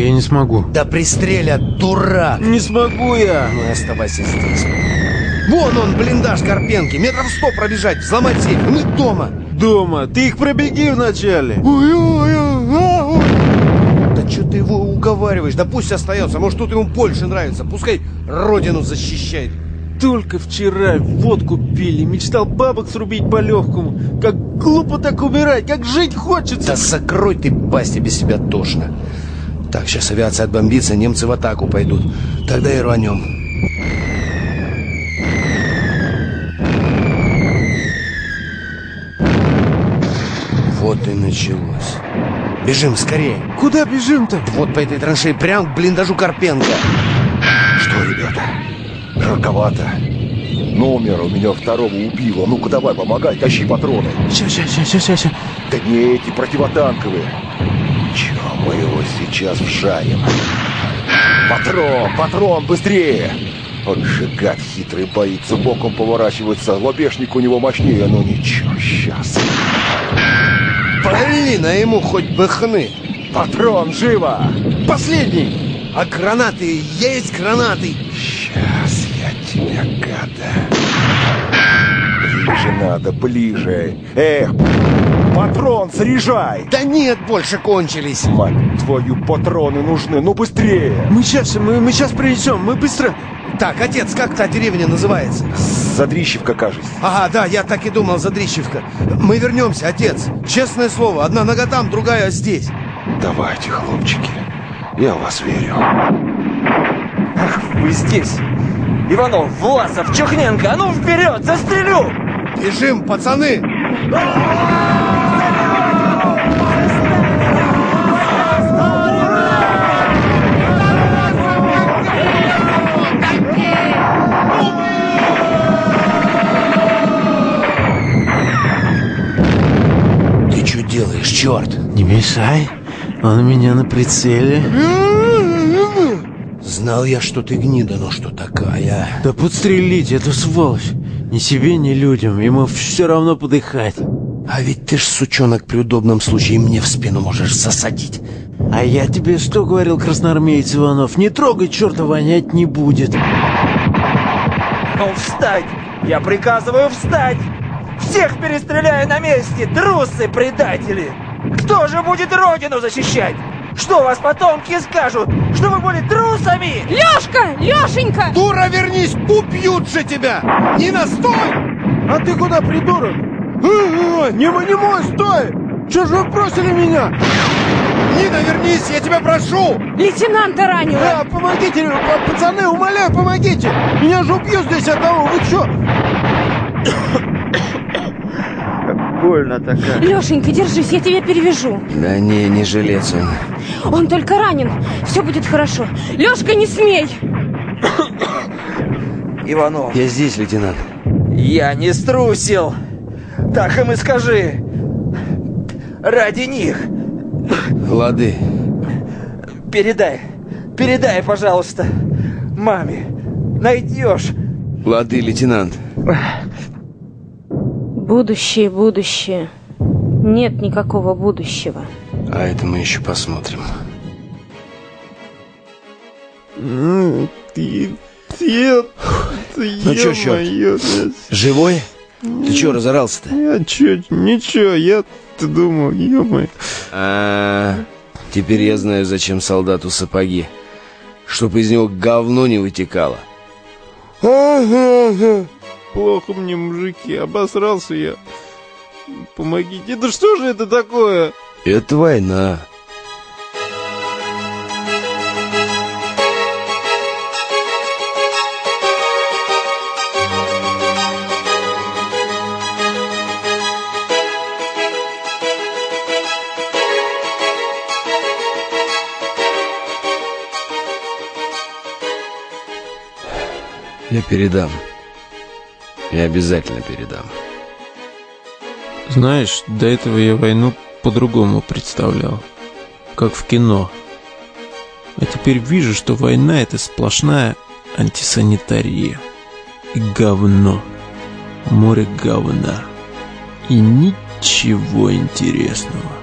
Я не смогу. Да пристрелят, дурак! Не смогу я! Ну, оставайся здесь. Вон он, блиндаж Карпенки. Метров сто пробежать, взломать сейф. Мы дома. Дома. Ты их пробеги вначале. Да что ты его уговариваешь? Да пусть остается. Может, тут ему больше нравится. Пускай родину защищает. Только вчера водку пили, мечтал бабок срубить по-легкому. Как глупо так умирать, как жить хочется. Да закрой ты пасть, тебе себя тошно. Так, сейчас авиация отбомбится, немцы в атаку пойдут. Тогда и рванем. Вот и началось. Бежим скорее. Куда бежим-то? Вот по этой траншеи прям к блиндажу Карпенко. Что, ребята, жарковато. Номер у меня второго убило. Ну-ка давай, помогай, тащи патроны. Сейчас, сейчас, сейчас, сейчас. Да не эти противотанковые. Мы его сейчас вжарим. Патрон, патрон, быстрее! Вот же гад хитрый боится, боком поворачивается. Лобешник у него мощнее, но ничего, сейчас. Блин, а ему хоть бы хны. Патрон, живо! Последний! А гранаты? Есть гранаты! Сейчас я тебя, гада. Ближе надо, ближе. Эх, патрон заряжай! Да нет, больше кончились. Мать твою, патроны нужны, ну быстрее! Мы сейчас, мы, мы сейчас принесем, мы быстро. Так, отец, как та деревня называется? Задрищевка, кажется. Ага, да, я так и думал, Задрищевка. Мы вернемся, отец. Честное слово, одна нога там, другая здесь. Давайте, хлопчики, я в вас верю. Ах, вы здесь! Иванов, Власов, Чухненко, а ну вперед, застрелю! Бежим, пацаны! Ты черт? Не мешай, он у меня на прицеле. Знал я, что ты гнида, но что такая? Да подстрелить эту сволочь. Ни себе, ни людям, ему все равно подыхать. А ведь ты ж, сучонок, при удобном случае мне в спину можешь засадить. А я тебе что говорил, красноармеец Иванов? Не трогай, черта вонять не будет. Ну встать! Я приказываю встать! Всех перестреляю на месте, трусы, предатели! Кто же будет родину защищать? Что вас потомки скажут? Что вы были трусами? Лёшка! Лёшенька! Дура, вернись, убьют же тебя! Не настой! А ты куда, придурок? Э, Не, мой, не мой, стой! Че же вы бросили меня? Нина, вернись, я тебя прошу! Лейтенанта ранила! А, помогите, пацаны, умоляю, помогите! Меня же убьют здесь одного, вы чё? Больно такая. Лёшенька, держись, я тебя перевяжу. Да не, не жилец он. Он только ранен. Все будет хорошо. Лёшка, не смей! Иванов, Я здесь, лейтенант. я не струсил! Так им и скажи! Ради них! Лады. Передай, передай, пожалуйста, маме. Найдешь. Лады, лейтенант. Будущее, будущее. Нет никакого будущего. А это мы еще посмотрим. Ты, ты, Ну чё, чёрт? Живой? Ты чё, разорался-то? Я чё, ничего, я-то думал, ё А, теперь я знаю, зачем солдату сапоги. Чтоб из него говно не вытекало. Плохо мне, мужики, обосрался я. Помогите, да что же это такое? Это война. Я передам. Я обязательно передам. Знаешь, до этого я войну по-другому представлял. Как в кино. А теперь вижу, что война — это сплошная антисанитария. И говно. Море говна. И ничего интересного.